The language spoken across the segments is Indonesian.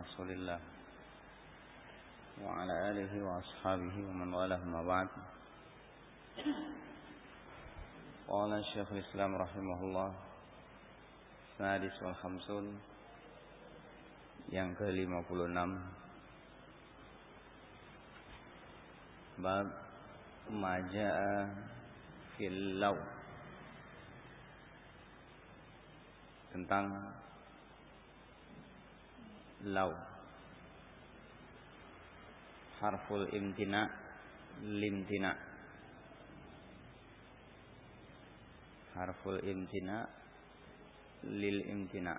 رسول الله وعلى آله وأصحابه ومن والاه ما بعد قال الشيخ الإسلام رحمه الله السادس والخمسون yang ke-56 bab maja'a fil law tentang law harful imtina limtina. Harful imtina lil imtina.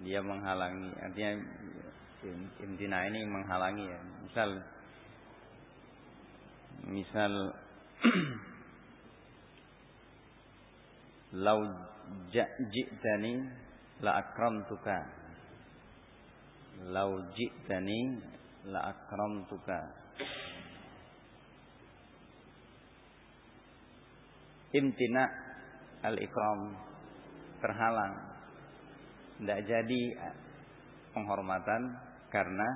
Dia menghalangi artinya imtina ini menghalangi ya. Misal misal lau ji'tani la akramtuka lau ji'tani la akramtuka imtina al ikram terhalang. Tidak jadi penghormatan karena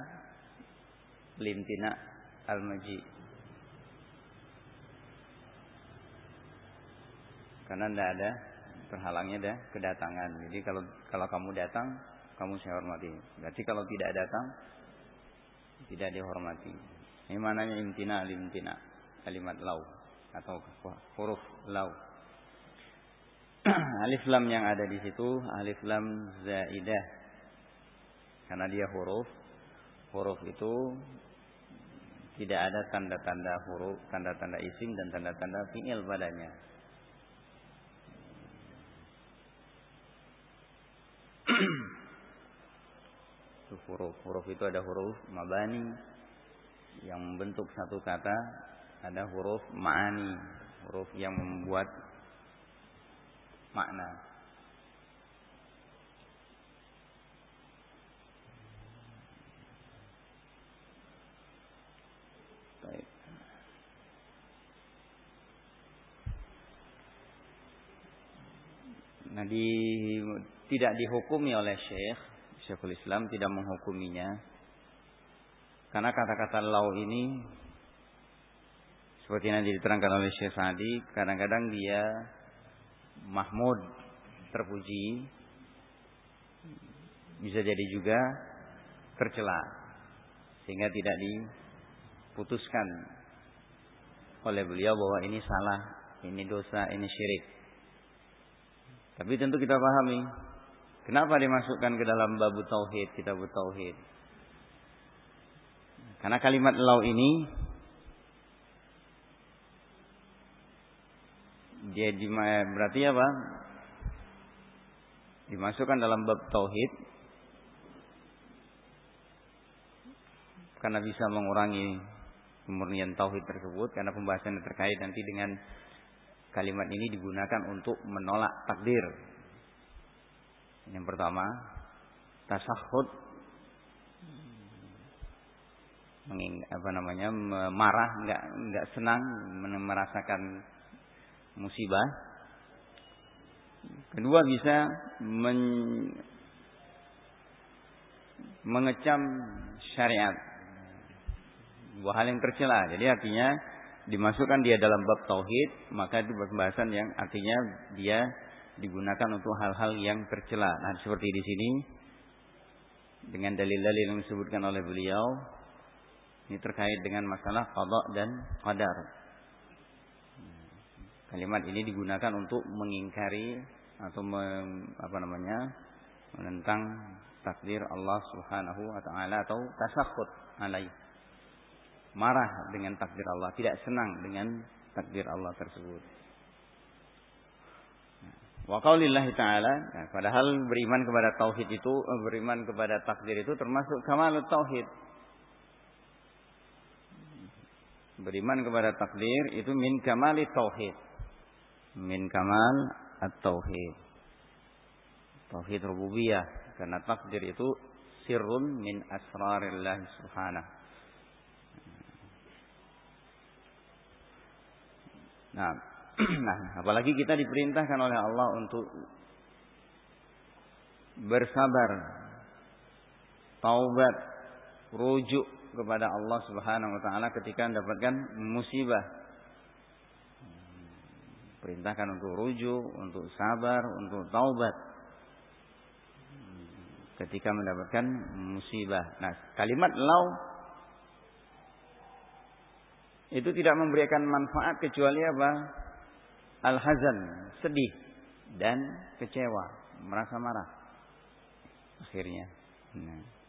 limtina al maji karena tidak ada terhalangnya dah kedatangan. Jadi kalau kalau kamu datang, kamu saya hormati. Berarti kalau tidak datang, tidak dihormati. Ini mananya imtina limtina kalimat lau atau huruf lau. alif lam yang ada di situ alif lam zaidah. Karena dia huruf, huruf itu tidak ada tanda-tanda huruf, tanda-tanda isim dan tanda-tanda fi'il padanya. Huruf. Huruf itu ada huruf mabani yang membentuk satu kata, ada huruf ma'ani, huruf yang membuat makna. Nah, di tidak dihukumi oleh Syekh, Syekhul Islam tidak menghukuminya. Karena kata-kata lau ini seperti yang diterangkan oleh Syekh Sadi, kadang-kadang dia mahmud terpuji bisa jadi juga tercela sehingga tidak diputuskan oleh beliau bahwa ini salah, ini dosa, ini syirik. Tapi tentu kita pahami Kenapa dimasukkan ke dalam bab tauhid, kitab tauhid? Karena kalimat lau ini dia berarti apa? Dimasukkan dalam bab tauhid karena bisa mengurangi kemurnian tauhid tersebut karena pembahasan terkait nanti dengan kalimat ini digunakan untuk menolak takdir yang pertama, tasahud menging apa namanya marah nggak nggak senang merasakan musibah. Kedua bisa men, mengecam syariat. Dua hal yang tercela jadi artinya dimasukkan dia dalam bab tauhid maka itu pembahasan yang artinya dia digunakan untuk hal-hal yang tercela. Nah, seperti di sini dengan dalil-dalil yang disebutkan oleh beliau ini terkait dengan masalah qada dan qadar. Kalimat ini digunakan untuk mengingkari atau mem, apa namanya? menentang takdir Allah Subhanahu wa taala atau tasakhut alai. Marah dengan takdir Allah, tidak senang dengan takdir Allah tersebut. Wa qaulillahi ta'ala, nah, padahal beriman kepada tauhid itu, eh, beriman kepada takdir itu termasuk kamal tauhid. Beriman kepada takdir itu min kamali tauhid. Min kamal at-tauhid. Tauhid rububiyah karena takdir itu sirrun min asrarillah subhanahu. Nah, nah, apalagi kita diperintahkan oleh Allah untuk bersabar, taubat, rujuk kepada Allah Subhanahu wa taala ketika mendapatkan musibah. Perintahkan untuk rujuk, untuk sabar, untuk taubat. Ketika mendapatkan musibah. Nah, kalimat lau itu tidak memberikan manfaat kecuali apa? Al-hazan, sedih dan kecewa, merasa marah. Akhirnya. Nah.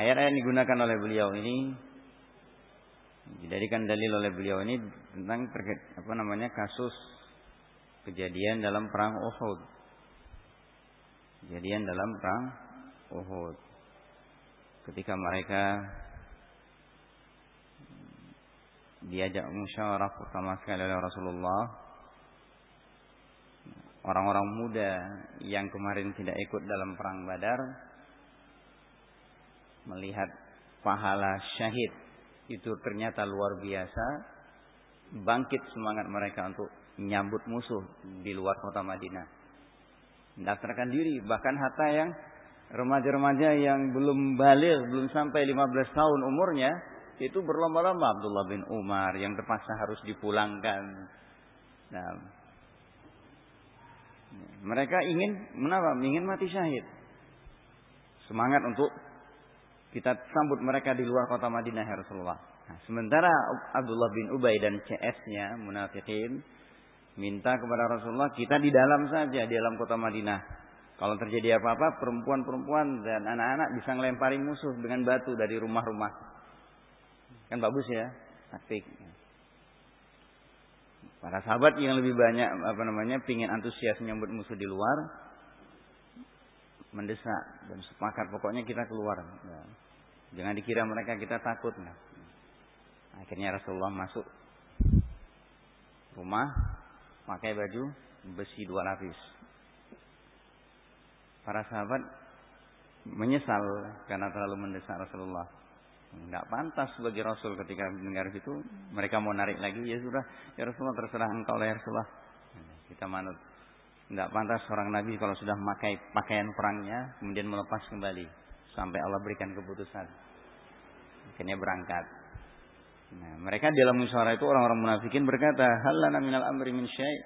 Ayat-ayat yang digunakan oleh beliau ini dijadikan dalil oleh beliau ini tentang terkait apa namanya kasus kejadian dalam perang Uhud. Kejadian dalam perang Uhud. Ketika mereka diajak musyawarah pertama sekali oleh Rasulullah. Orang-orang muda yang kemarin tidak ikut dalam perang Badar melihat pahala syahid itu ternyata luar biasa. Bangkit semangat mereka untuk menyambut musuh di luar kota Madinah. Mendaftarkan diri bahkan hatta yang remaja-remaja yang belum balik belum sampai 15 tahun umurnya itu berlomba-lomba Abdullah bin Umar yang terpaksa harus dipulangkan nah mereka ingin menapa ingin mati syahid semangat untuk kita sambut mereka di luar kota Madinah ya Rasulullah. Nah, sementara Abdullah bin Ubay dan CS-nya munafikin minta kepada Rasulullah kita di dalam saja di dalam kota Madinah. Kalau terjadi apa-apa perempuan-perempuan dan anak-anak bisa ngelempari musuh dengan batu dari rumah-rumah. Kan bagus ya, taktik. Para sahabat yang lebih banyak apa namanya pingin antusias menyambut musuh di luar, mendesak dan sepakat pokoknya kita keluar. Ya. Jangan dikira mereka kita takut. Nah. Akhirnya Rasulullah masuk rumah pakai baju besi dua lapis. Para sahabat menyesal karena terlalu mendesak Rasulullah. Enggak pantas bagi Rasul ketika mendengar itu. Mereka mau narik lagi. Ya sudah. Ya Rasulullah terserah engkau lah ya Rasulullah. Kita manut. Tidak pantas seorang Nabi kalau sudah memakai pakaian perangnya kemudian melepas kembali sampai Allah berikan keputusan. Akhirnya berangkat. Nah, mereka dalam musyawarah itu orang-orang munafikin berkata, "Halana minal amri min syai'."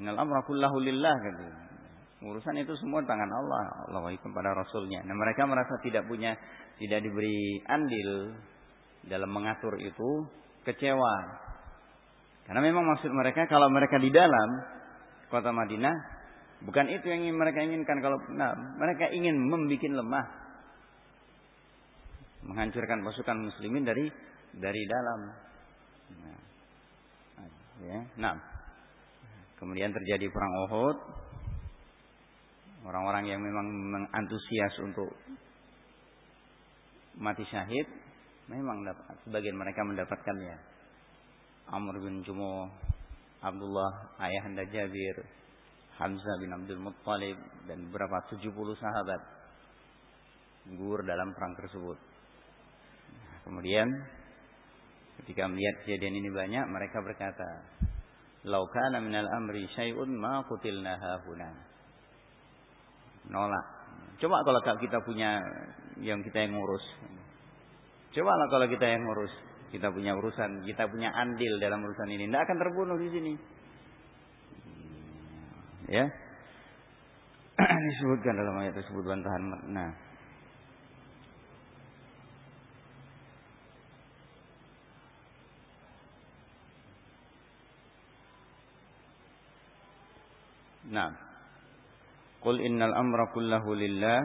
Minal amra lillah. Urusan itu semua tangan Allah, Allah wahai kepada Rasulnya. Nah mereka merasa tidak punya, tidak diberi andil dalam mengatur itu, kecewa. Karena memang maksud mereka kalau mereka di dalam kota Madinah bukan itu yang ingin mereka inginkan kalau nah, mereka ingin membuat lemah menghancurkan pasukan muslimin dari dari dalam. Nah, ya, nah. Kemudian terjadi perang Uhud. Orang-orang yang memang mengantusias untuk mati syahid memang dapat, sebagian mereka mendapatkannya. Amr bin Jumuh, Abdullah ayahanda Jabir, Hamzah bin Abdul Muttalib dan beberapa 70 sahabat gugur dalam perang tersebut. kemudian ketika melihat kejadian ini banyak mereka berkata, "Lau kana minal amri syai'un ma qutilna hahuna." Nolak. Coba kalau kita punya yang kita yang ngurus. Coba lah kalau kita yang ngurus kita punya urusan, kita punya andil dalam urusan ini. Tidak akan terbunuh di sini. Ya. Disebutkan dalam ayat tersebut bantahan makna. Nah. Qul innal amra kullahu lillah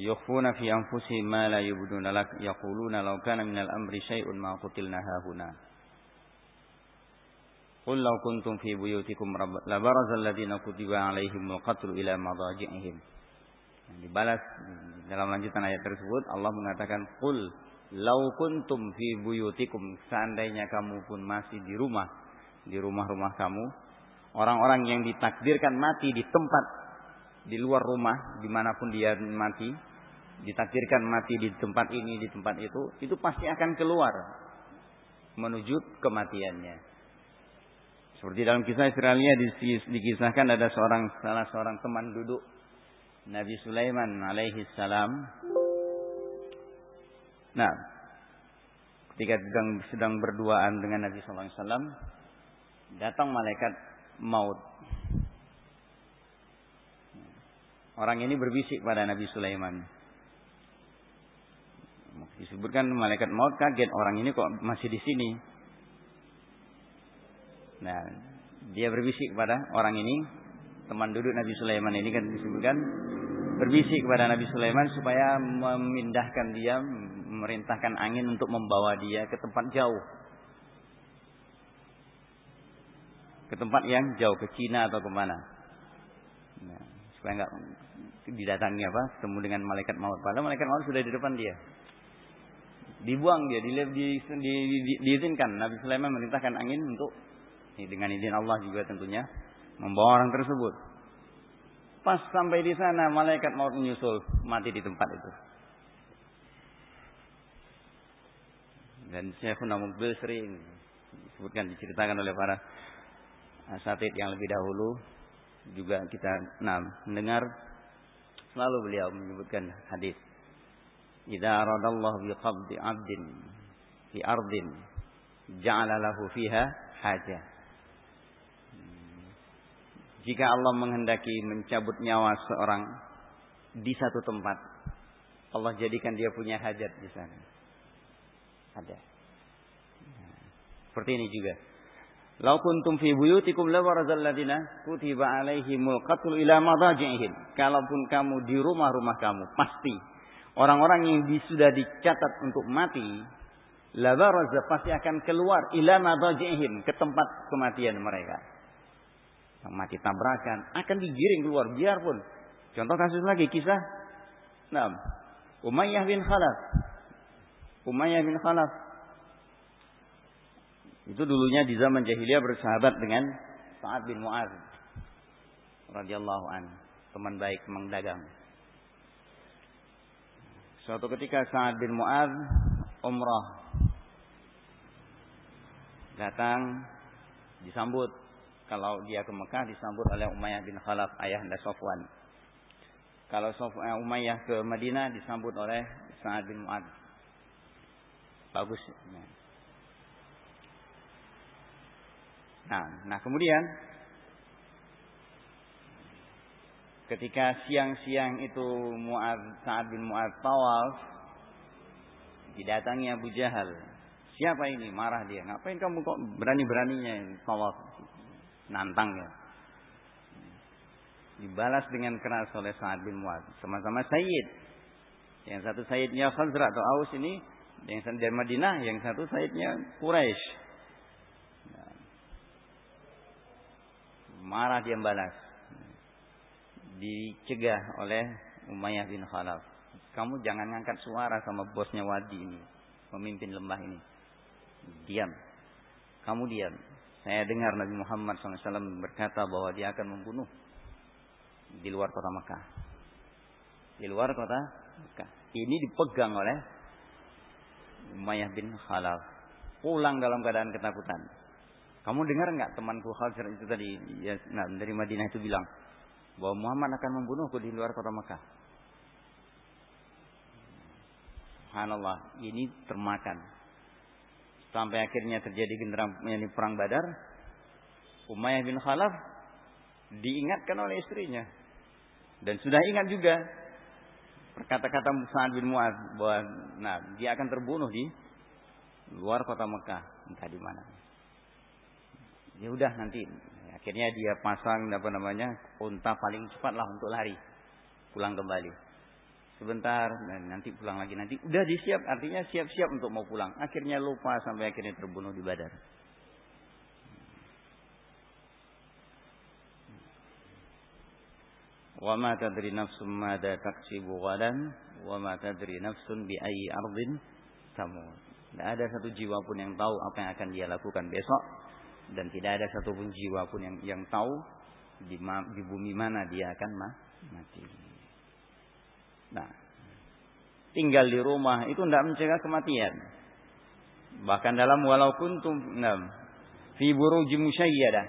yukhfuna fi anfusihim ma la yubduna lak yaquluna law kana minal amri syai'un ma qutilna hahuna. Qul law kuntum fi buyutikum la baraza alladziina kutiba alaihimul qatlu ila madaji'ihim. Dibalas dalam lanjutan ayat tersebut Allah mengatakan qul law kuntum fi buyutikum seandainya kamu pun masih di rumah di rumah-rumah kamu orang-orang yang ditakdirkan mati di tempat di luar rumah di mana pun dia mati ditakdirkan mati di tempat ini di tempat itu itu pasti akan keluar menuju kematiannya. Seperti dalam kisah Israelia dikisahkan ada seorang salah seorang teman duduk Nabi Sulaiman alaihi salam. Nah, ketika sedang sedang berduaan dengan Nabi sallallahu alaihi datang malaikat maut. Orang ini berbisik pada Nabi Sulaiman. Disebutkan malaikat maut kaget orang ini kok masih di sini. Nah, dia berbisik kepada orang ini, teman duduk Nabi Sulaiman ini kan disebutkan berbisik kepada Nabi Sulaiman supaya memindahkan dia, memerintahkan angin untuk membawa dia ke tempat jauh. Ke tempat yang jauh, ke Cina atau ke mana. Nah, supaya enggak didatangi apa, ketemu dengan malaikat maut. Padahal malaikat maut sudah di depan dia dibuang dia, di, di, di, di, diizinkan Nabi Sulaiman merintahkan angin untuk dengan izin Allah juga tentunya membawa orang tersebut. Pas sampai di sana malaikat mau menyusul mati di tempat itu. Dan Syekhuna Mubil sering disebutkan diceritakan oleh para asatid yang lebih dahulu juga kita nah, mendengar selalu beliau menyebutkan hadis Idza aradallahu biqabdi 'abdin fi ardin ja'ala lahu fiha hajah. Jika Allah menghendaki mencabut nyawa seorang di satu tempat, Allah jadikan dia punya hajat di sana. Ada. Seperti ini juga. Lau kuntum fi buyutikum la warazal ladina kutiba alaihimul qatl ila madaji'ihim. Kalaupun kamu di rumah-rumah kamu, pasti Orang-orang yang sudah dicatat untuk mati, labaraza pasti akan keluar ila madajihim ke tempat kematian mereka. Yang mati tabrakan akan digiring keluar biarpun. Contoh kasus lagi kisah Nah, Umayyah bin Khalaf. Umayyah bin Khalaf. Itu dulunya di zaman jahiliyah bersahabat dengan Sa'ad bin Mu'az radhiyallahu an, teman baik, teman dagang. Suatu ketika Sa'ad bin Mu'ad umrah. Datang disambut kalau dia ke Mekah disambut oleh Umayyah bin Khalaf ayah anda Sofwan. Kalau eh, Umayyah ke Madinah disambut oleh Sa'ad bin Mu'ad. Bagus. Nah, nah kemudian ketika siang-siang itu Mu'ad, Sa'ad bin Mu'ad tawaf didatangi Abu Jahal. Siapa ini? Marah dia. Ngapain kamu kok berani-beraninya tawaf? Nantang ya dibalas dengan keras oleh Sa'ad bin Mu'ad sama-sama Sayyid. Yang satu Sayyidnya Khazra atau Aus ini yang satu dari Madinah yang satu Sayyidnya Quraisy marah dia balas dicegah oleh Umayyah bin Khalaf. Kamu jangan ngangkat suara sama bosnya Wadi ini, pemimpin lembah ini. Diam. Kamu diam. Saya dengar Nabi Muhammad SAW berkata bahwa dia akan membunuh di luar kota Mekah. Di luar kota Mekah. Ini dipegang oleh Umayyah bin Khalaf. Pulang dalam keadaan ketakutan. Kamu dengar nggak temanku Khalid itu tadi ya, nah, dari Madinah itu bilang, bahwa Muhammad akan membunuhku di luar kota Mekah. Subhanallah, ini termakan. Sampai akhirnya terjadi genderang perang Badar. Umayyah bin Khalaf diingatkan oleh istrinya. Dan sudah ingat juga perkata-kata Sa'ad bin Mu'ad bahwa nah, dia akan terbunuh di luar kota Mekah, entah di mana. Ya udah nanti Akhirnya dia pasang apa namanya unta paling cepat lah untuk lari pulang kembali. Sebentar dan nanti pulang lagi nanti udah disiap artinya siap-siap untuk mau pulang. Akhirnya lupa sampai akhirnya terbunuh di Badar. Wa ma tadri nafsum mada taksibu ghadan wa ma tadri nafsun bi ayyi ardin tamut. Tidak ada satu jiwa pun yang tahu apa yang akan dia lakukan besok dan tidak ada satupun jiwa pun yang yang tahu di, di bumi mana dia akan mati. Nah, tinggal di rumah itu tidak mencegah kematian. Bahkan dalam walau kuntum nam fi buruj musyayyadah.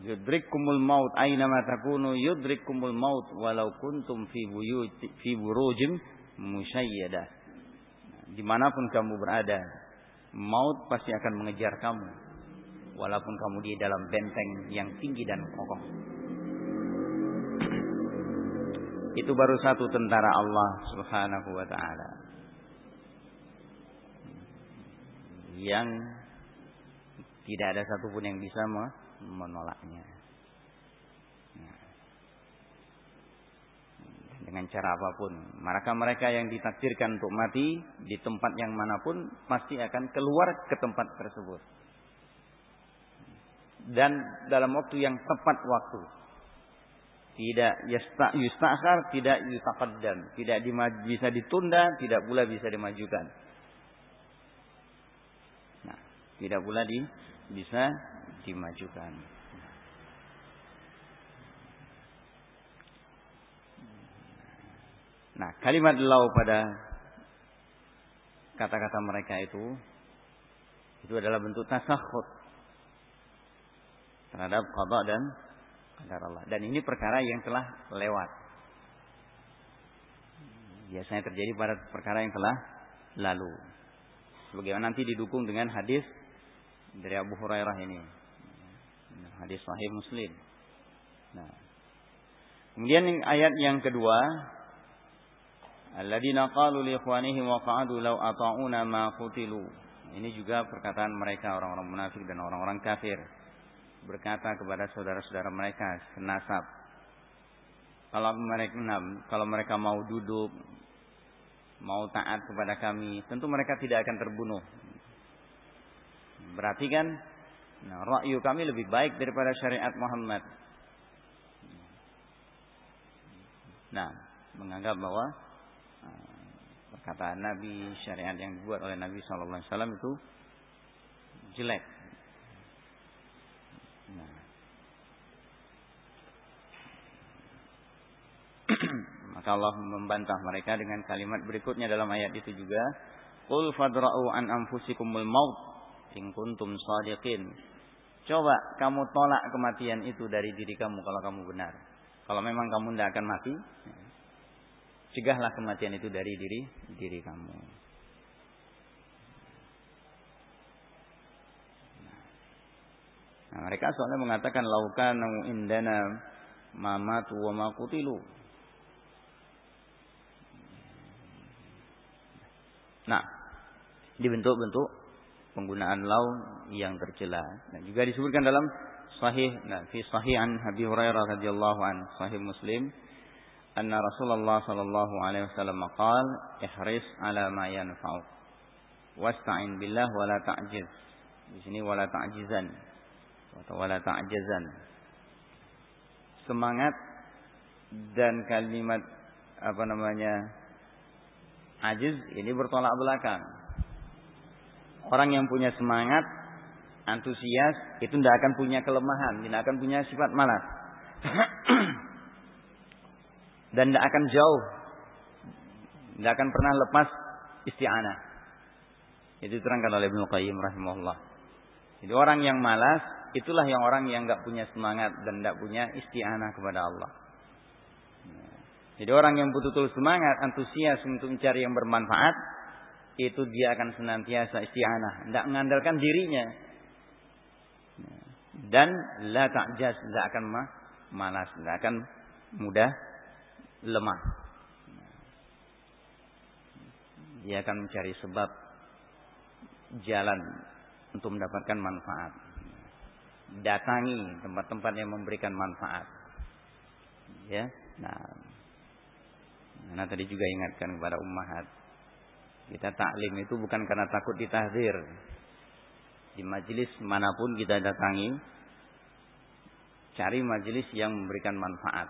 Yudrikumul maut aina ma takunu yudrikumul maut walau kuntum fi buyut fi burujim. Di mana pun kamu berada, maut pasti akan mengejar kamu. Walaupun kamu di dalam benteng yang tinggi dan kokoh. Itu baru satu tentara Allah Subhanahu wa taala. yang tidak ada satupun yang bisa menolaknya. Dengan cara apa pun, mereka-mereka yang ditakdirkan untuk mati di tempat yang mana pun pasti akan keluar ke tempat tersebut. Dan dalam waktu yang tepat waktu. Tidak yustakhar, tidak yutaqaddam, tidak bisa ditunda, tidak pula bisa dimajukan tidak pula di, bisa dimajukan. Nah, kalimat lau pada kata-kata mereka itu itu adalah bentuk tasakhut terhadap qada dan qadar Allah. Dan ini perkara yang telah lewat. Biasanya terjadi pada perkara yang telah lalu. Sebagaimana nanti didukung dengan hadis dari Abu Hurairah ini. Hadis sahih Muslim. Nah. Kemudian ayat yang kedua, Alladzina qalu li ikhwanihim wa qa'adu law ata'una ma qutilu. Ini juga perkataan mereka orang-orang munafik dan orang-orang kafir. Berkata kepada saudara-saudara mereka senasab. Kalau mereka kalau mereka mau duduk mau taat kepada kami, tentu mereka tidak akan terbunuh. Berarti kan nah, rakyu kami lebih baik daripada syariat Muhammad. Nah, menganggap bahwa perkataan Nabi, syariat yang dibuat oleh Nabi Shallallahu Alaihi Wasallam itu jelek. Nah. Maka Allah membantah mereka dengan kalimat berikutnya dalam ayat itu juga. Qul fadra'u an anfusikumul maut in kuntum sadiqin. Coba kamu tolak kematian itu dari diri kamu kalau kamu benar. Kalau memang kamu tidak akan mati, cegahlah kematian itu dari diri diri kamu. Nah, mereka soalnya mengatakan laukan indana mamatu wa makutilu. Nah, dibentuk-bentuk penggunaan lau yang tercela. Dan juga disebutkan dalam sahih nah, fi sahih an Abi Hurairah radhiyallahu an sahih Muslim anna Rasulullah sallallahu alaihi wasallam qaal ihris ala ma yanfa'uk wasta'in billah wala ta'jiz. Di sini wala ta'jizan atau wala ta'jazan. Semangat dan kalimat apa namanya ajiz ini bertolak belakang Orang yang punya semangat, antusias, itu tidak akan punya kelemahan, tidak akan punya sifat malas. Dan tidak akan jauh. Tidak akan pernah lepas isti'anah. Itu diterangkan oleh Ibnu Qayyim rahimahullah. Jadi orang yang malas, itulah yang orang yang nggak punya semangat dan tidak punya isti'anah kepada Allah. Jadi orang yang betul-betul semangat, antusias untuk mencari yang bermanfaat, itu dia akan senantiasa isti'anah, tidak mengandalkan dirinya. Dan la ta'jaz, tidak akan malas, tidak akan mudah lemah. Dia akan mencari sebab jalan untuk mendapatkan manfaat. Datangi tempat-tempat yang memberikan manfaat. Ya. Nah, Nah, tadi juga ingatkan kepada ummahat kita taklim itu bukan karena takut ditahdir. Di majelis mana pun kita datangi, cari majelis yang memberikan manfaat.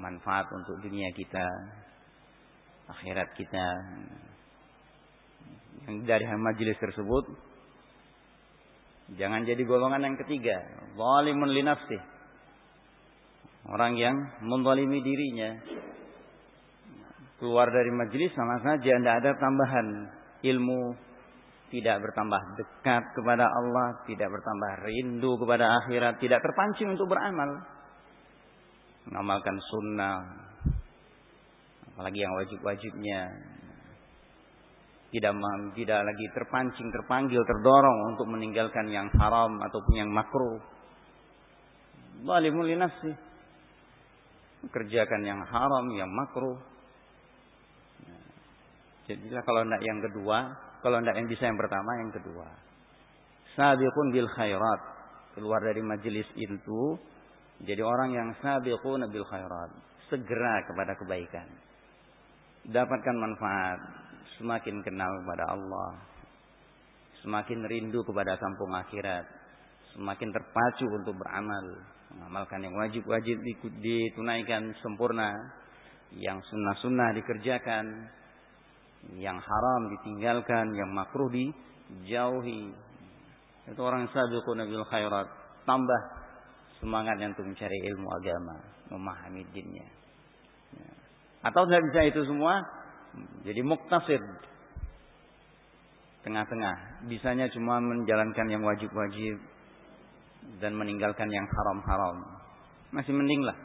Manfaat untuk dunia kita, akhirat kita. Yang dari majelis tersebut, jangan jadi golongan yang ketiga. Zalimun li Orang yang menzalimi dirinya keluar dari majelis sama saja tidak ada tambahan ilmu tidak bertambah dekat kepada Allah, tidak bertambah rindu kepada akhirat, tidak terpancing untuk beramal. Mengamalkan sunnah, apalagi yang wajib-wajibnya. Tidak tidak lagi terpancing, terpanggil, terdorong untuk meninggalkan yang haram ataupun yang makruh. Zalimul nafsi. Kerjakan yang haram, yang makruh. Jadilah kalau tidak yang kedua, kalau tidak yang bisa yang pertama, yang kedua. Sabiqun bil khairat. Keluar dari majelis itu. Jadi orang yang sabiqun bil khairat. Segera kepada kebaikan. Dapatkan manfaat. Semakin kenal kepada Allah. Semakin rindu kepada kampung akhirat. Semakin terpacu untuk beramal. Mengamalkan yang wajib-wajib ditunaikan sempurna. Yang sunnah-sunnah dikerjakan yang haram ditinggalkan, yang makruh dijauhi. Itu orang sabiquna bil khairat. Tambah semangatnya untuk mencari ilmu agama, memahami dinnya. Ya. Atau tidak bisa itu semua, jadi muktasir. Tengah-tengah. Bisanya cuma menjalankan yang wajib-wajib dan meninggalkan yang haram-haram. Masih mending lah.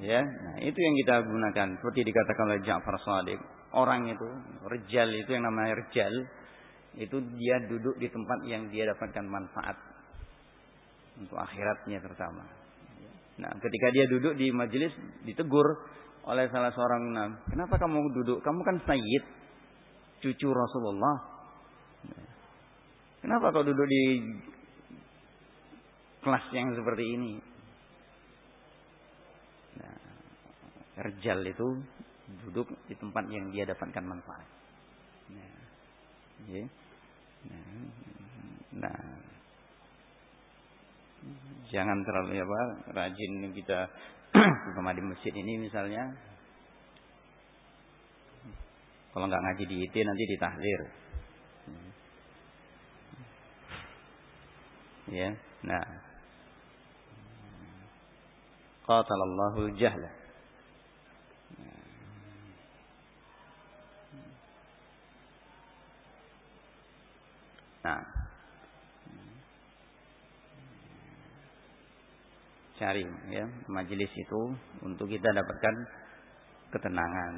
Ya, nah itu yang kita gunakan seperti dikatakan oleh Ja'far Shadiq. Orang itu, rejal itu yang namanya rejal, itu dia duduk di tempat yang dia dapatkan manfaat untuk akhiratnya terutama. Nah, ketika dia duduk di majelis ditegur oleh salah seorang nah, kenapa kamu duduk? Kamu kan sayyid, cucu Rasulullah. Kenapa kau duduk di kelas yang seperti ini? Rejal itu duduk di tempat yang dia dapatkan manfaat. Nah, ya. nah, jangan terlalu apa rajin kita sama di masjid ini misalnya. Kalau nggak ngaji di IT nanti ditahlir. Ya, nah. Qatalallahu jahlah. Nah. Cari ya majelis itu untuk kita dapatkan ketenangan.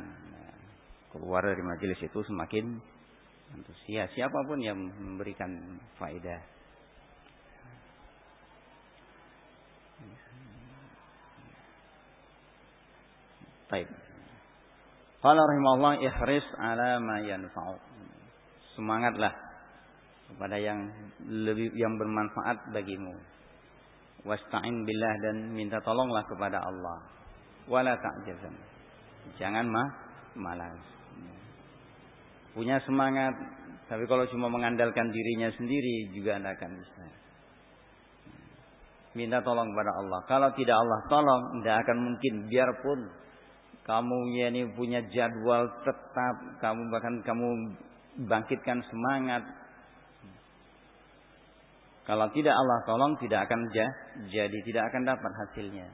Keluar dari majelis itu semakin antusias siapa pun yang memberikan faedah. Baik. Qala rahimahullah ihris ala ma yanfa'u. Semangatlah kepada yang lebih yang bermanfaat bagimu. Wasta'in billah dan minta tolonglah kepada Allah. Wala ta'jazan. Jangan mah malas. Punya semangat, tapi kalau cuma mengandalkan dirinya sendiri juga tidak akan bisa. Minta tolong kepada Allah. Kalau tidak Allah tolong, tidak akan mungkin. Biarpun kamu ya ini punya jadwal tetap, kamu bahkan kamu bangkitkan semangat, kalau tidak Allah tolong tidak akan jadi, tidak akan dapat hasilnya.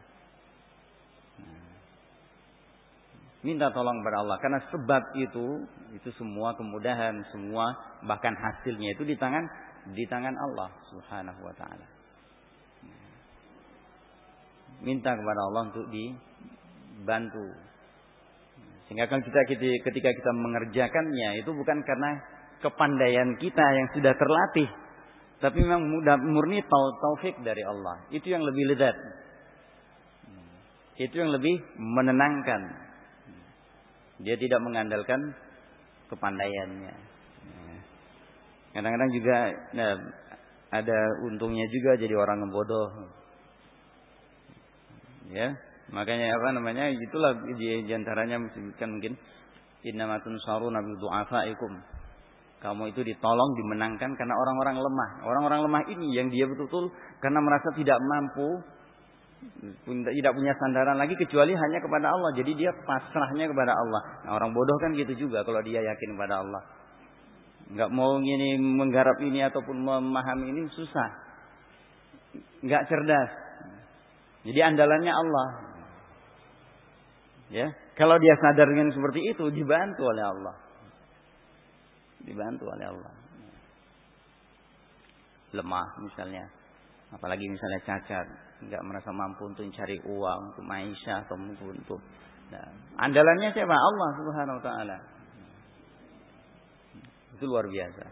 Minta tolong kepada Allah karena sebab itu itu semua kemudahan, semua bahkan hasilnya itu di tangan di tangan Allah Subhanahu wa taala. Minta kepada Allah untuk dibantu. Sehingga kan kita ketika kita mengerjakannya itu bukan karena kepandaian kita yang sudah terlatih, tapi memang murni taufik dari Allah. Itu yang lebih lezat. Itu yang lebih menenangkan. Dia tidak mengandalkan kepandaiannya. Kadang-kadang juga nah, ada untungnya juga jadi orang yang bodoh. Ya, makanya apa namanya? Itulah di, di antaranya kan mungkin innamatun saruna bi du'afaikum kamu itu ditolong, dimenangkan karena orang-orang lemah. Orang-orang lemah ini yang dia betul-betul karena merasa tidak mampu, tidak punya sandaran lagi kecuali hanya kepada Allah. Jadi dia pasrahnya kepada Allah. Nah, orang bodoh kan gitu juga kalau dia yakin kepada Allah. Nggak mau ini menggarap ini ataupun memahami ini susah. Nggak cerdas. Jadi andalannya Allah. Ya, kalau dia sadar dengan seperti itu dibantu oleh Allah. Dibantu oleh Allah. Lemah misalnya, apalagi misalnya cacat, nggak merasa mampu untuk mencari uang, untuk maisha atau untuk nah, andalannya siapa? Allah Subhanahu wa taala. Itu luar biasa.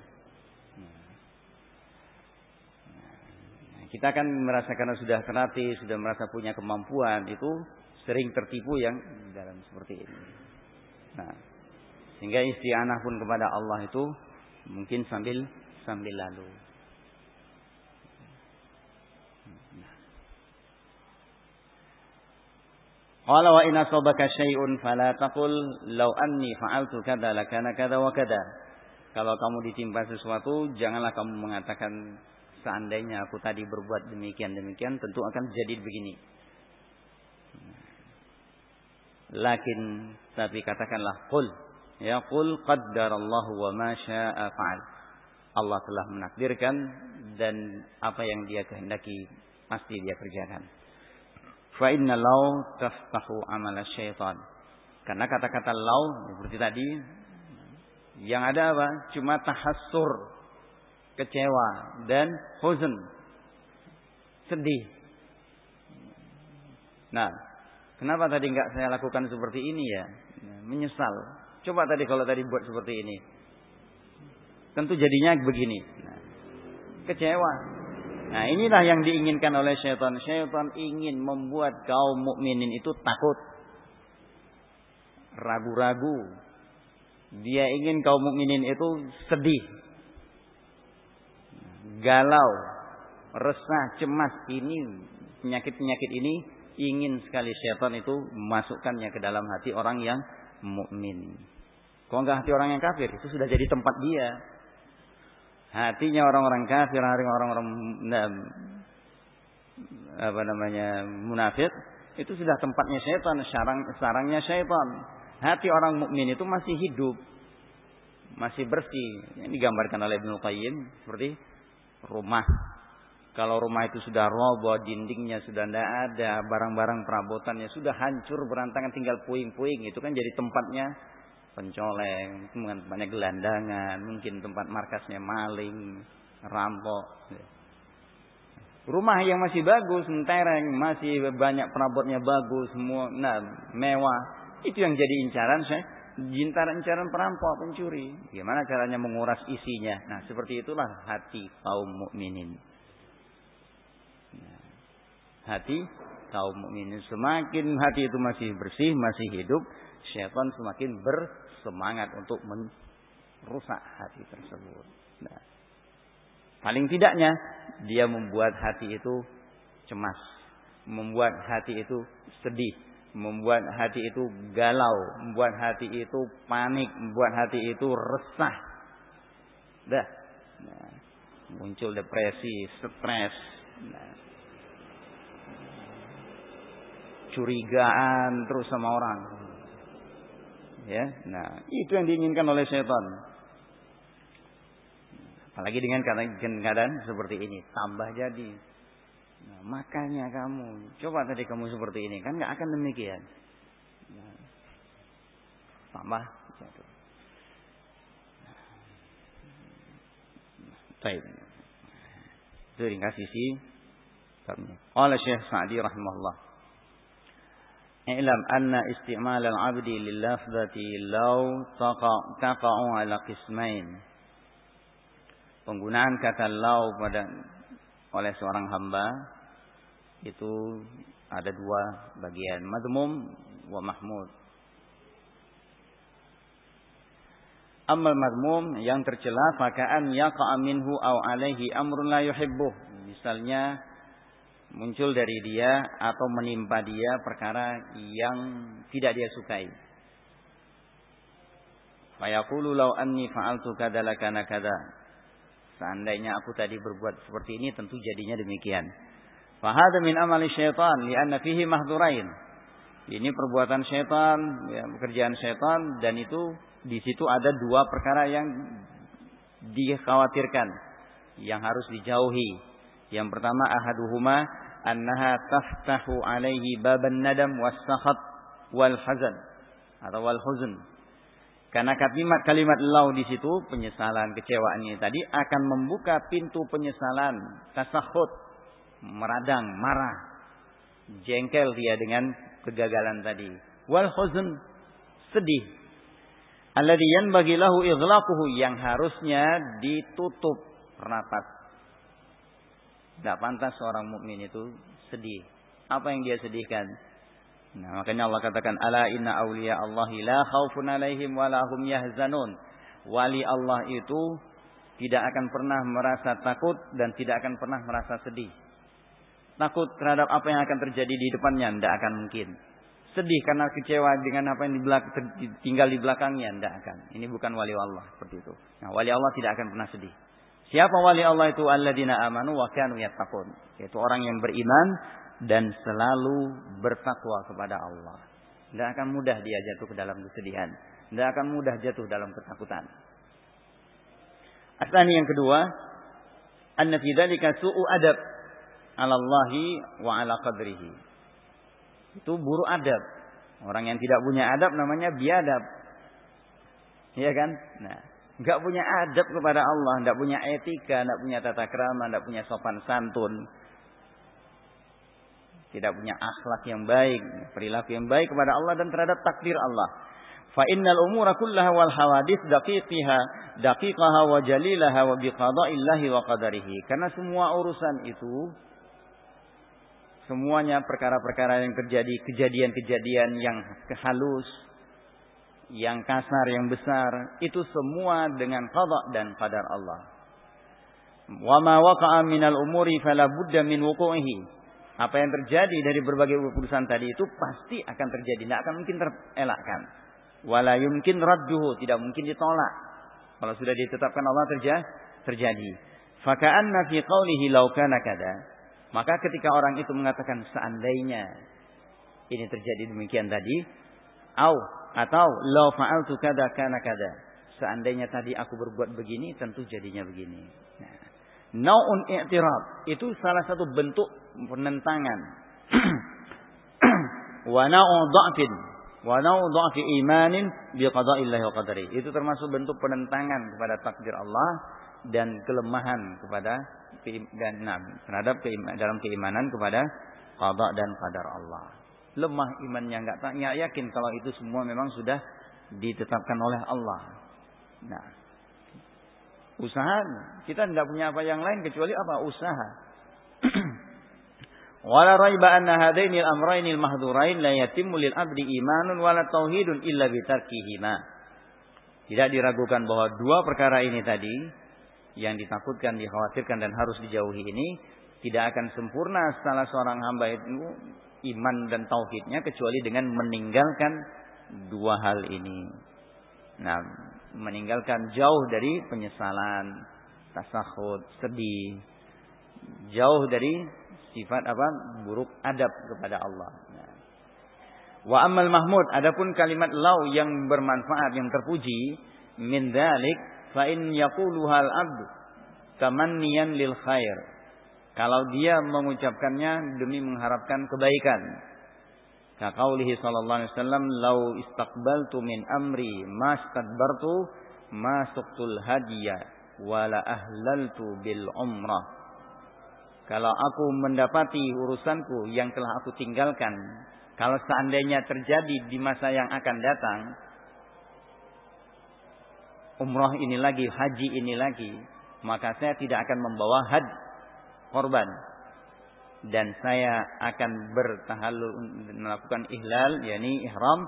Nah, kita akan merasa karena sudah terlatih, sudah merasa punya kemampuan, itu sering tertipu yang dalam seperti ini. Nah, sehingga isti'anah pun kepada Allah itu mungkin sambil sambil lalu. Qala wa in asabaka syai'un fala taqul law anni fa'altu kadza lakana kadza wa kadza. Kalau kamu ditimpa sesuatu, janganlah kamu mengatakan seandainya aku tadi berbuat demikian demikian tentu akan jadi begini. Lakin tapi katakanlah qul ya qul qaddarallahu wa ma syaa'a fa'al. Allah telah menakdirkan dan apa yang dia kehendaki pasti dia kerjakan. Fa inna law taftahu amala syaitan. Karena kata-kata law seperti tadi yang ada apa? Cuma tahassur, kecewa dan huzn. Sedih. Nah, Kenapa tadi nggak saya lakukan seperti ini ya? Menyesal. Coba tadi kalau tadi buat seperti ini. Tentu jadinya begini. Nah, kecewa. Nah inilah yang diinginkan oleh syaitan. Syaitan ingin membuat kaum mukminin itu takut. Ragu-ragu. Dia ingin kaum mukminin itu sedih. Galau. Resah, cemas. Ini penyakit-penyakit ini ingin sekali syaitan itu memasukkannya ke dalam hati orang yang mukmin. Enggak hati orang yang kafir, itu sudah jadi tempat dia. Hatinya orang-orang kafir, orang-orang apa namanya munafik, itu sudah tempatnya syaitan, sarang sarangnya syaitan. Hati orang mukmin itu masih hidup, masih bersih. Ini digambarkan oleh Ibnu Qayyim seperti rumah kalau rumah itu sudah roboh, dindingnya sudah tidak ada, barang-barang perabotannya sudah hancur, berantakan, tinggal puing-puing. Itu kan jadi tempatnya pencoleng, mungkin tempatnya gelandangan, mungkin tempat markasnya maling, rampok. Rumah yang masih bagus, mentereng, masih banyak perabotnya bagus, semua nah, mewah. Itu yang jadi incaran saya. Incaran-incaran perampok, pencuri. Gimana caranya menguras isinya? Nah, seperti itulah hati kaum mukminin hati kaum mukminin. Semakin hati itu masih bersih, masih hidup, syaitan semakin bersemangat untuk merusak hati tersebut. Nah, paling tidaknya dia membuat hati itu cemas, membuat hati itu sedih, membuat hati itu galau, membuat hati itu panik, membuat hati itu resah. Dah. Nah, muncul depresi, stres. Nah, curigaan terus sama orang. Ya, nah itu yang diinginkan oleh setan. Apalagi dengan keadaan seperti ini, tambah jadi. Nah, makanya kamu coba tadi kamu seperti ini kan nggak akan demikian. Nah, tambah jatuh. Baik. Itu ringkas sisi Oleh Syekh Sa'di rahimahullah. I'lam anna isti'mal al-'abdi lil-lafzati law taqa'u ala qismain. Penggunaan kata law pada oleh seorang hamba itu ada dua bagian, madmum wa mahmud. Amal madmum yang tercela fakaan yaqa'a minhu aw alaihi amrun la yuhibbu. Misalnya muncul dari dia atau menimpa dia perkara yang tidak dia sukai. Fayaqulu law anni fa'altu kadza lakana kadza. Seandainya aku tadi berbuat seperti ini tentu jadinya demikian. Fahada min amali syaitan lianna fihi mahdurain. Ini perbuatan syaitan, ya, pekerjaan syaitan dan itu di situ ada dua perkara yang dikhawatirkan yang harus dijauhi. Yang pertama ahaduhuma annaha taftahu alaihi baban nadam was wal hazan atau wal huzn. Karena kalimat kalimat lau di situ penyesalan, kecewaan ini tadi akan membuka pintu penyesalan, tasahud, meradang, marah, jengkel dia dengan kegagalan tadi. Wal huzn sedih. Alladhi yanbaghi lahu yang harusnya ditutup rapat. Tidak pantas seorang mukmin itu sedih. Apa yang dia sedihkan? Nah, makanya Allah katakan ala inna awliya Allah la khaufun alaihim wa yahzanun. Wali Allah itu tidak akan pernah merasa takut dan tidak akan pernah merasa sedih. Takut terhadap apa yang akan terjadi di depannya tidak akan mungkin. Sedih karena kecewa dengan apa yang di belak tinggal di belakangnya tidak akan. Ini bukan wali Allah seperti itu. Nah, wali Allah tidak akan pernah sedih. Siapa wali Allah itu alladzina amanu wa kanu yattaqun. Yaitu orang yang beriman dan selalu bertakwa kepada Allah. Tidak akan mudah dia jatuh ke dalam kesedihan. Tidak akan mudah jatuh dalam ketakutan. Asani yang kedua, anna fi dzalika su'u adab 'ala Allah wa 'ala qadrihi. Itu buruk adab. Orang yang tidak punya adab namanya biadab. Iya kan? Nah, enggak punya adab kepada Allah, enggak punya etika, enggak punya tata krama, enggak punya sopan santun tidak punya akhlak yang baik, perilaku yang baik kepada Allah dan terhadap takdir Allah. Fa innal umura kullaha wal hawadith daqiqiha daqiqaha wa jalilaha wa biqada'illahi wa qadarihi. Karena semua urusan itu semuanya perkara-perkara yang terjadi, kejadian-kejadian yang kehalus, yang kasar, yang besar, itu semua dengan qada dan qadar Allah. Wa ma waqa'a minal umuri fala budda min wuqu'ihi apa yang terjadi dari berbagai urusan tadi itu pasti akan terjadi, tidak akan mungkin terelakkan. Wala yumkin radduhu, tidak mungkin ditolak. Kalau sudah ditetapkan Allah terjadi. Faka'anna fi qawlihi law kana kada. Maka ketika orang itu mengatakan seandainya ini terjadi demikian tadi, au atau law fa'altu kada kana kada. Seandainya tadi aku berbuat begini, tentu jadinya begini. Nah, i'tirab. Itu salah satu bentuk penentangan. wa nau'u dha'fin. Wa nau'u dha'fi imanin biqada'illahi wa qadari. Itu termasuk bentuk penentangan kepada takdir Allah dan kelemahan kepada dan nah, terhadap dalam keimanan kepada qada dan qadar Allah. Lemah imannya enggak tak yakin kalau itu semua memang sudah ditetapkan oleh Allah. Nah, Usaha. Kita tidak punya apa yang lain kecuali apa? Usaha. Wala raiba anna hadaini al-amraini al-mahdhurain la yatimmu lil abdi imanun wala tauhidun illa bitarkihima. Tidak diragukan bahwa dua perkara ini tadi yang ditakutkan, dikhawatirkan dan harus dijauhi ini tidak akan sempurna salah seorang hamba itu iman dan tauhidnya kecuali dengan meninggalkan dua hal ini. Nah, meninggalkan jauh dari penyesalan, tasahud, sedih, jauh dari sifat apa? buruk adab kepada Allah. Wa amal mahmud, adapun kalimat lau yang bermanfaat yang terpuji min dalik fa in yaquluhal abdu tamanniyan lil khair. Kalau dia mengucapkannya demi mengharapkan kebaikan. Kaqaulihi sallallahu alaihi wasallam, "Lau istaqbaltu min amri ma stadbartu ma suqtul hadiya wala ahlaltu bil umrah." Kalau aku mendapati urusanku yang telah aku tinggalkan, kalau seandainya terjadi di masa yang akan datang, umrah ini lagi, haji ini lagi, maka saya tidak akan membawa had korban dan saya akan bertahalul melakukan ihlal yakni ihram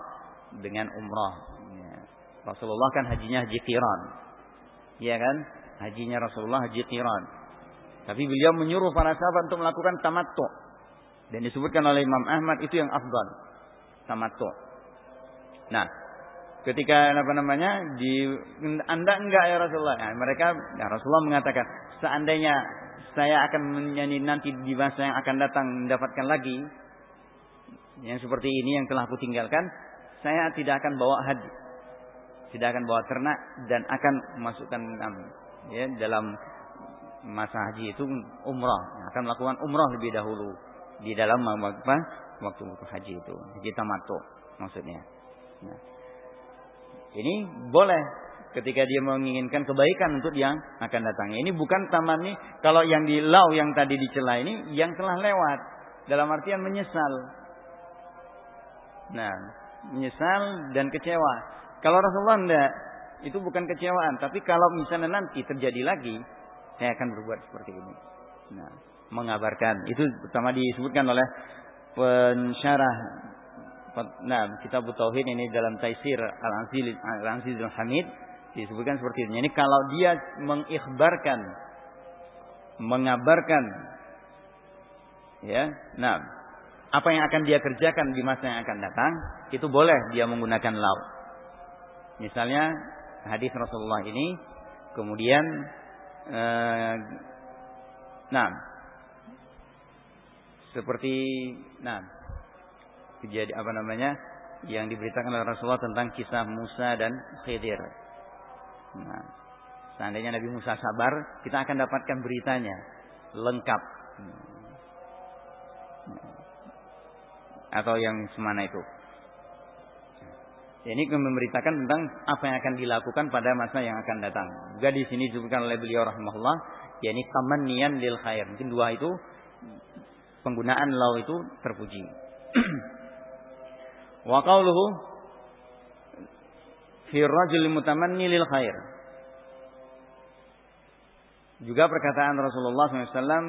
dengan umrah. Ya. Rasulullah kan hajinya haji qiran. Ya kan? Hajinya Rasulullah haji qiran. Tapi beliau menyuruh para sahabat untuk melakukan tamattu. Dan disebutkan oleh Imam Ahmad itu yang afdal. Tamattu. Nah, ketika apa namanya di anda enggak ya Rasulullah nah, mereka ya Rasulullah mengatakan seandainya saya akan menyanyi nanti di masa yang akan datang mendapatkan lagi yang seperti ini yang telah aku tinggalkan, saya tidak akan bawa haji, tidak akan bawa ternak dan akan masukkan ya dalam masa haji itu umrah, akan melakukan umrah lebih dahulu di dalam apa waktu waktu haji itu haji tamattu. maksudnya. Nah, ini boleh ketika dia menginginkan kebaikan untuk yang akan datang. Ini bukan taman nih kalau yang di lau yang tadi dicela ini yang telah lewat dalam artian menyesal. Nah, menyesal dan kecewa. Kalau Rasulullah enggak, itu bukan kecewaan, tapi kalau misalnya nanti terjadi lagi, saya akan berbuat seperti ini. Nah, mengabarkan. Itu pertama disebutkan oleh pensyarah nah kitab tauhid ini dalam Taisir Al-Aziz Al-Aziz Al-Hamid disebutkan seperti ini. Ini kalau dia mengikhbarkan mengabarkan ya, nah apa yang akan dia kerjakan di masa yang akan datang itu boleh dia menggunakan lau. Misalnya hadis Rasulullah ini kemudian eh, nah seperti nah kejadian apa namanya yang diberitakan oleh Rasulullah tentang kisah Musa dan Khidir. Nah, seandainya Nabi Musa sabar, kita akan dapatkan beritanya lengkap. Atau yang semana itu. Ini memberitakan tentang apa yang akan dilakukan pada masa yang akan datang. Juga di sini disebutkan oleh beliau rahimahullah, yakni tamanniyan lil khair. Mungkin dua itu penggunaan lau itu terpuji. Wa qauluhu fi rajul mutamanni lil khair. Juga perkataan Rasulullah SAW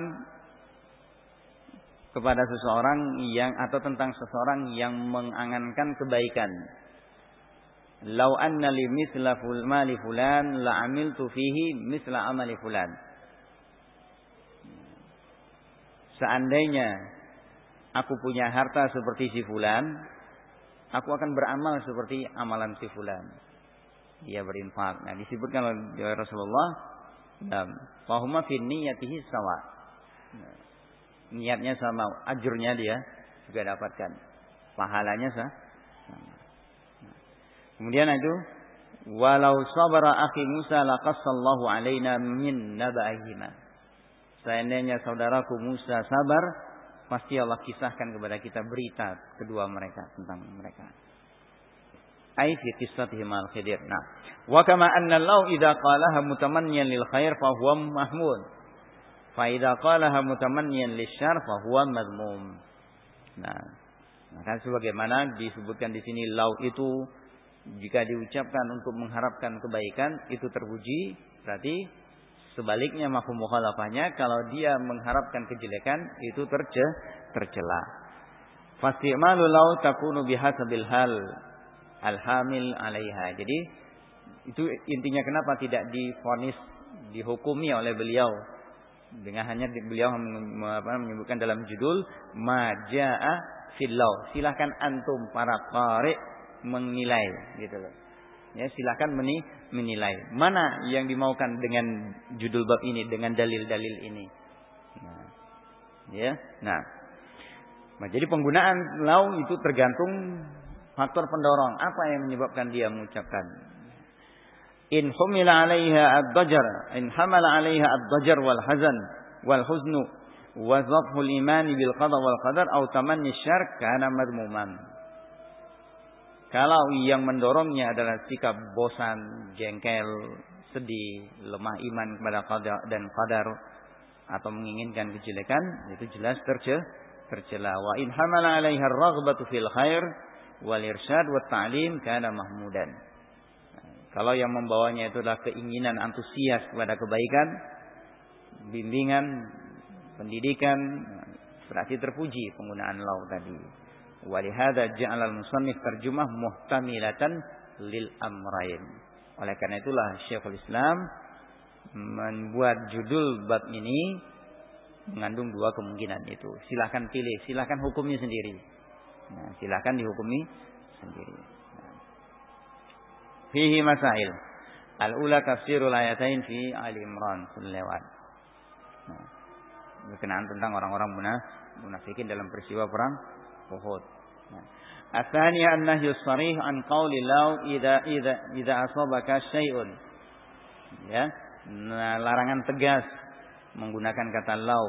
kepada seseorang yang atau tentang seseorang yang mengangankan kebaikan. Lau anna li misla ful mali fulan la amiltu fihi misla amali fulan. Seandainya aku punya harta seperti si fulan, aku akan beramal seperti amalan si fulan. Dia berinfak. Nah, disebutkan oleh Rasulullah dalam fahuma fi niyatihi sawa. Nah, niatnya sama, ajurnya dia juga dapatkan. Pahalanya sama. Nah, kemudian itu walau sabara akhi Musa laqassallahu alaina min naba'ihima. Seandainya saudaraku Musa sabar, pasti Allah kisahkan kepada kita berita kedua mereka tentang mereka. Ai fi qissatihim al-khidir. Nah, wa kama anna law idza qalaha mutamanniyan lil khair fa huwa mahmud. Fa idza qalaha mutamanniyan lisyarr fa huwa madmum. Nah, maka sebagaimana disebutkan di sini lau itu jika diucapkan untuk mengharapkan kebaikan itu terpuji berarti Sebaliknya mafhum mukhalafahnya kalau dia mengharapkan kejelekan itu terce tercela. Fastimalu lau takunu bihasabil hal alhamil alaiha. Jadi itu intinya kenapa tidak difonis dihukumi oleh beliau dengan hanya beliau menyebutkan dalam judul majaa filau. Silahkan antum para qari menilai gitu loh. Ya, silahkan menilai mana yang dimaukan dengan judul bab ini, dengan dalil-dalil ini. Nah, ya, nah. nah, jadi penggunaan lau itu tergantung faktor pendorong. Apa yang menyebabkan dia mengucapkan? In humila 'alaiha ad-dajar, in hamala 'alaiha ad-dajar wal hazan wal huznu wa dhafhul iman bil qada wal qadar atau tamanni syark kana madmuman. Kalau yang mendorongnya adalah sikap bosan, jengkel, sedih, lemah iman kepada qadar dan qadar atau menginginkan kejelekan, itu jelas terce tercela. Wa in hamala 'alaiha ar-raghbatu fil khair wal irsyad wa ta'lim kana mahmudan. Kalau yang membawanya itu adalah keinginan antusias kepada kebaikan, bimbingan, pendidikan, berarti terpuji penggunaan lau tadi. Walihada ja'al al-musannif terjemah muhtamilatan lil amrain. Oleh karena itulah Syekhul Islam membuat judul bab ini mengandung dua kemungkinan itu. Silahkan pilih, silahkan hukumi sendiri. Nah, silahkan dihukumi sendiri. Nah. Fihi masail. Al-ula tafsirul ayatain fi Ali Imran lewat. Nah, berkenaan tentang orang-orang munafikin dalam peristiwa perang Uhud. Athaniya an-nahyu sharih an qawli law idza idza idza asabaka syai'un. Ya. Nah, larangan tegas menggunakan kata law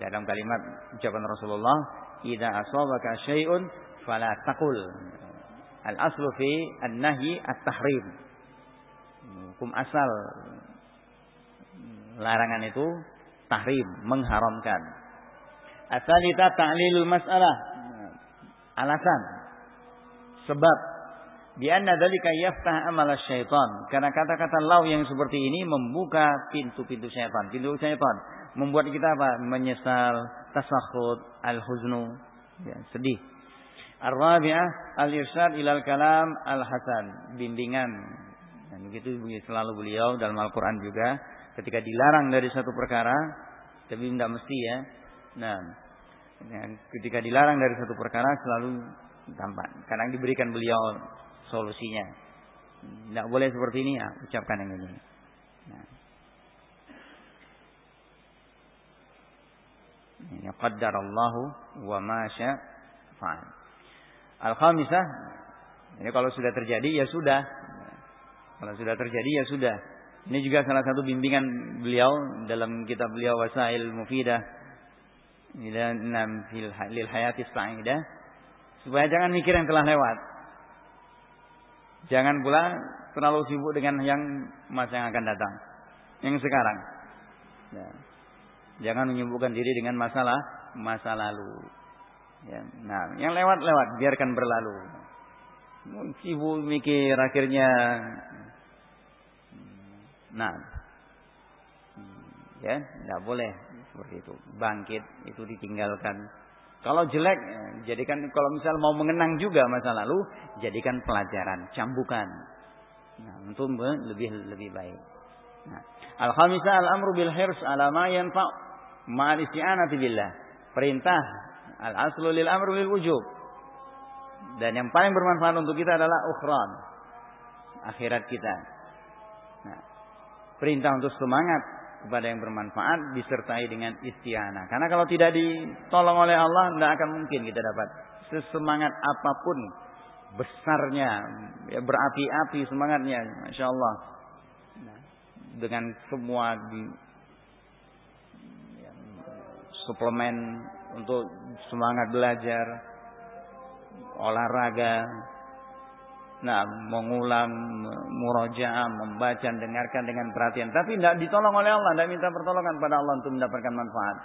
dalam kalimat ucapan Rasulullah, "Idza asabaka syai'un fala taqul." Al aslu fi an-nahyi at-tahrim. Hukum asal larangan itu tahrim, mengharamkan. Asalita ta'lilul mas'alah. Alasan. Sebab Bi anna dzalika yaftah amal syaitan. Karena kata-kata lau yang seperti ini membuka pintu-pintu syaitan. Pintu syaitan membuat kita apa? Menyesal, tasakhut, al-huznu, ya, sedih. Ar-rabi'ah al-irsyad ilal kalam al-hasan, bimbingan. Dan begitu selalu beliau dalam Al-Qur'an juga ketika dilarang dari satu perkara, tapi tidak mesti ya. Nah, ketika dilarang dari satu perkara selalu tampak. Kadang diberikan beliau solusinya. Tidak boleh seperti ini ya, ucapkan yang ini. Ini Allahu wa ma fa'al. Al-khamisah, ini kalau sudah terjadi ya sudah. Kalau sudah terjadi ya sudah. Ini juga salah satu bimbingan beliau dalam kitab beliau Wasail Mufidah ila nam fil lil hayati sa'idah supaya jangan mikir yang telah lewat. Jangan pula terlalu sibuk dengan yang masa yang akan datang. Yang sekarang. Ya. Jangan menyibukkan diri dengan masalah masa lalu. Ya. Nah, yang lewat-lewat biarkan berlalu. Sibuk mikir akhirnya. Nah, ya, tidak boleh seperti itu. Bangkit itu ditinggalkan kalau jelek, jadikan kalau misal mau mengenang juga masa lalu, jadikan pelajaran, cambukan. Nah, untuk lebih lebih baik. Nah, al-khamisah al-amru ma'al isti'anati billah. Perintah al-aslu lil lil wujub. Dan yang paling bermanfaat untuk kita adalah ukhran. Akhirat kita. Nah, perintah untuk semangat kepada yang bermanfaat disertai dengan istiana. Karena kalau tidak ditolong oleh Allah, tidak akan mungkin kita dapat sesemangat apa pun besarnya, ya berapi-api semangatnya, masya Allah. Nah, dengan semua suplemen untuk semangat belajar, olahraga, Nah, mengulang, murojaah, membaca, dengarkan dengan perhatian. Tapi tidak ditolong oleh Allah, tidak minta pertolongan pada Allah untuk mendapatkan manfaat.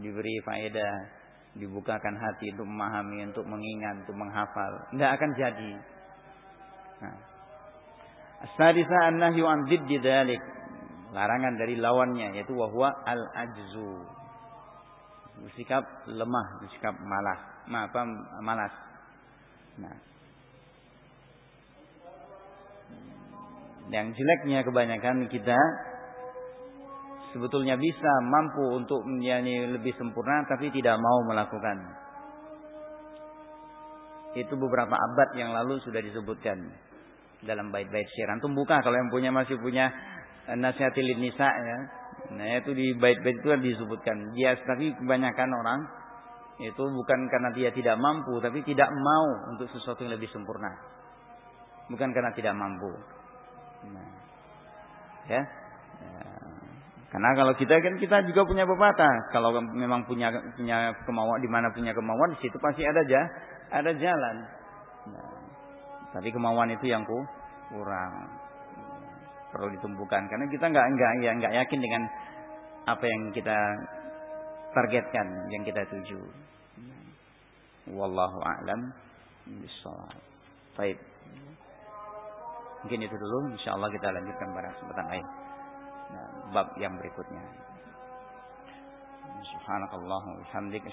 Diberi faedah, dibukakan hati untuk memahami, untuk mengingat, untuk menghafal. Tidak akan jadi. Nah. An-nahyu an. Larangan dari lawannya yaitu wahwa al-ajzu. Bersikap lemah, bersikap malas. Apa malas. Nah, Yang jeleknya kebanyakan kita sebetulnya bisa mampu untuk menjadi lebih sempurna tapi tidak mau melakukan. Itu beberapa abad yang lalu sudah disebutkan dalam bait-bait syair. Antum kalau yang punya masih punya eh, nasihatil nisa ya. Nah, itu di bait-bait itu disebutkan. Dia tapi kebanyakan orang itu bukan karena dia tidak mampu tapi tidak mau untuk sesuatu yang lebih sempurna. Bukan karena tidak mampu. Nah, ya. ya. Karena kalau kita kan kita juga punya pepatah. Kalau memang punya punya kemauan di mana punya kemauan di situ pasti ada aja ada jalan. Nah, tapi kemauan itu yang ku kurang perlu ditumbuhkan karena kita nggak nggak ya nggak yakin dengan apa yang kita targetkan yang kita tuju. Wallahu a'lam. Baik. Mungkin itu dulu. Insya Allah kita lanjutkan pada kesempatan lain. Nah, bab yang berikutnya. Subhanakallah wa